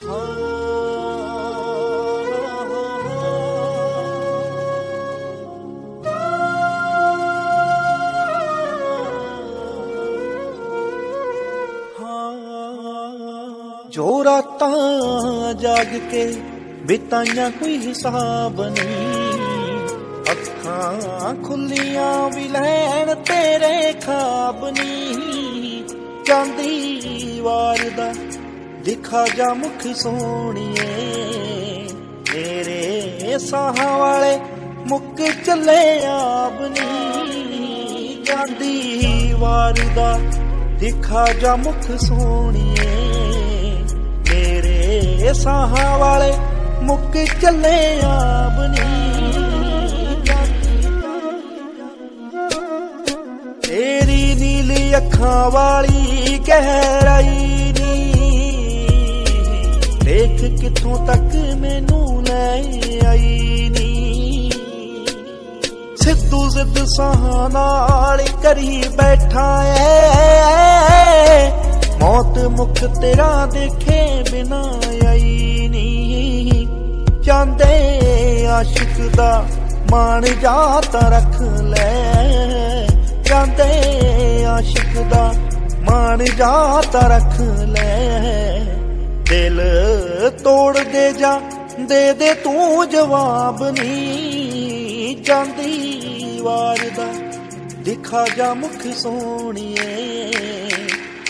ਜੋ ਰਾਤਾਂ ਜਾਗ ਕੇ ਬਿਤਾਈਆਂ ਕੋਈ ਹਿਸਾਬ ਨਹੀਂ। ਅੱਖਾਂ ਖੁੱਲੀਆਂ ਵੀ ਲੈਣ ਤੇਰੇ ਖਾਬ ਨਹੀਂ। ਚਾਂਦੀ ਵਾਰ ਦਾ ਦਿਖਾ ਜਾ ਮੁਖ ਸੋਹਣੀਏ, ਤੇਰੇ ਸਾਹਾਂ ਵਾਲੇ ਮੁੱਕ ਚੱਲੇ ਆਬ ਨਹੀਂ ਜਾਂਦੀ ਵਾਰ ਦਾ ਦਿਖਾ ਜਾ ਮੁਖ ਸੋਹਣੀਏ, ਤੇਰੇ ਸਾਹਾਂ ਵਾਲੇ ਮੁੱਕ ਚੱਲੇ ਆਬਨੀ ਤੇਰੀ ਨੀਲੀ ਅੱਖਾਂ ਵਾਲੀ ਗਹਿਰਾਈ ਨੀ ਦੇਖ ਕਿੱਥੋਂ ਤੱਕ ਮੈਨੂੰ ਲੈ ਆਈ ਨੀ। ਸਿੱਧੂ ਜ਼ਿੱਦ ਸਾਹਾਂ ਨਾਲ ਕਰੀ ਬੈਠਾ ਏ ਮੌਤ ਮੁਖ ਤੇਰਾ ਦੇਖੇ ਬਿਨਾ ਆਈ ਨੀ। ਜਾਂਦੇ ਆਸ਼ਿਕ ਦਾ ਮਾਣ ਜਾ ਤਾਂ ਰੱਖ ਲੈ। ਜਾਂਦੇ ਆਸ਼ਿਕ ਦਾ ਮਾਣ ਜਾ ਤਾਂ ਰੱਖ ਲੈ। ਦਿਲ ਤੋੜ ਦੇ ਜਾ, ਦੇ ਦੇ ਤੂੰ ਜਵਾਬ ਨਹੀਂ ਜਾਂਦੀ ਵਾਰ ਦਾ ਦਿਖਾ ਜਾ ਮੁਖ ਸੋਹਣੀਏ।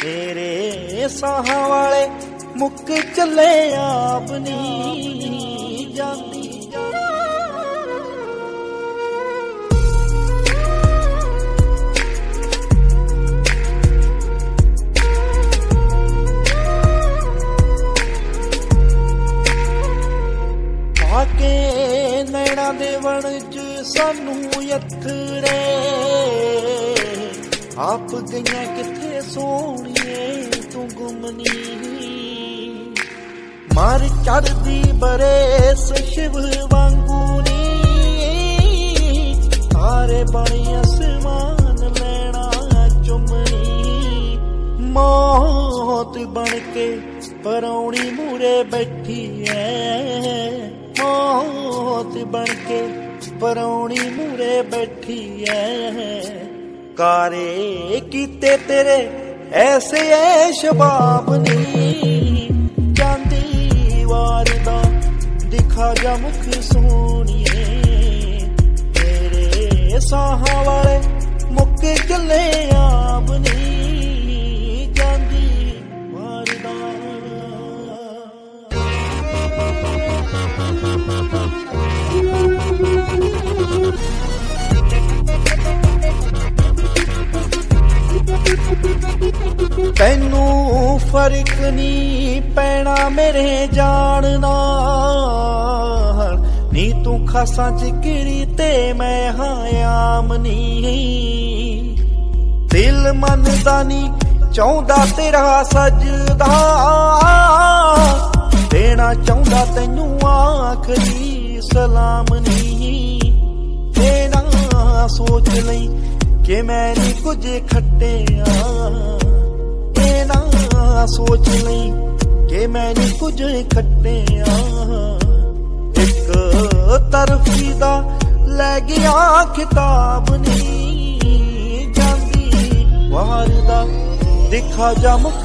ਤੇਰੇ ਸਾਹਾਂ ਵਾਲੇ ਮੁੱਕ ਚੱਲੇ ਆਪ ਨਹੀਂ ਜਾਂਦੀ ਦੇ ਵਣ ਚ ਸਾਨੂੰ ਯਥਰੇ ਆਪ ਗਈਆਂ ਕਿੱਥੇ ਸੋਹਣੀਏ ਤੂੰ ਗੁੰਮਨੀ। ਮਾਰ ਚੜਦੀ ਬਰੇਸ ਸ਼ਿਵ ਵਾਂਗੂ ਨੀ। ਤਾਰੇ ਬਣੀ ਅਸਮਾਨ ਲੈਣਾ ਚੁੰਮਣੀ ਮੌਤ ਬਣ ਕੇ ਪਰੌਣੀ ਮੂਰੇ ਬੈਠੀ ਐ। ਪਰੌਣੀ ਮੂਰੇ ਬੈਠੀ ਐ। ਕਾਰੇ ਕੀਤੇ ਤੇਰੇ ਐਸੇ ਐ ਸ਼ਬਾਬ ਨੀ। ਜਾਂਦੀ ਵਾਰ ਦਾ ਦਿਖਾ ਜਾ ਮੁਖ ਸੋਹਣੀਏ। ਤੇਰੇ ਸਾਹਾਂ ਵਾਲੇ ਮੁੱਕ ਚੱਲੇ ਆਬ ਨਹੀਂ ਤੈਨੂੰ ਫ਼ਰਕ ਨਹੀਂ ਪੈਣਾ ਮੇਰੇ ਜਾਣ ਨਾਲ। ਨੀ ਤੂੰ ਖਾਸਾਂ ਚ ਕਿਰੀ ਤੇ ਮੈਂ ਹਾਂ ਆਮ ਨਹੀਂ ਦਿਲ ਮੰਨਦਾ ਨਹੀਂ ਚਾਹੁੰਦਾ ਤੇਰਾ ਸਜਦਾ। ਦੇਣਾ ਚਾਹੁੰਦਾ ਤੈਨੂੰ ਆਖਰੀ ਸਲਾਮ ਨਹੀਂ ਦੇਣਾ ਸੋਚ ਲਈ ਕਿ ਮੈਂ ਨਹੀਂ ਕੁਝ ਖੱਟਿਆ। ਨਾ ਸੋਚ ਲਈ ਕਿ ਮੈਂ ਨਹੀਂ ਕੁਝ ਖੱਟਿਆ। ਇੱਕ ਤਰਫੀ ਦਾ ਲੈ ਗਿਆ ਕਿਤਾਬ ਨਹੀਂ ਜਾਂਦੀ ਵਾਰ ਦਾ ਦਿਖਾ ਜਾ ਮੁਖ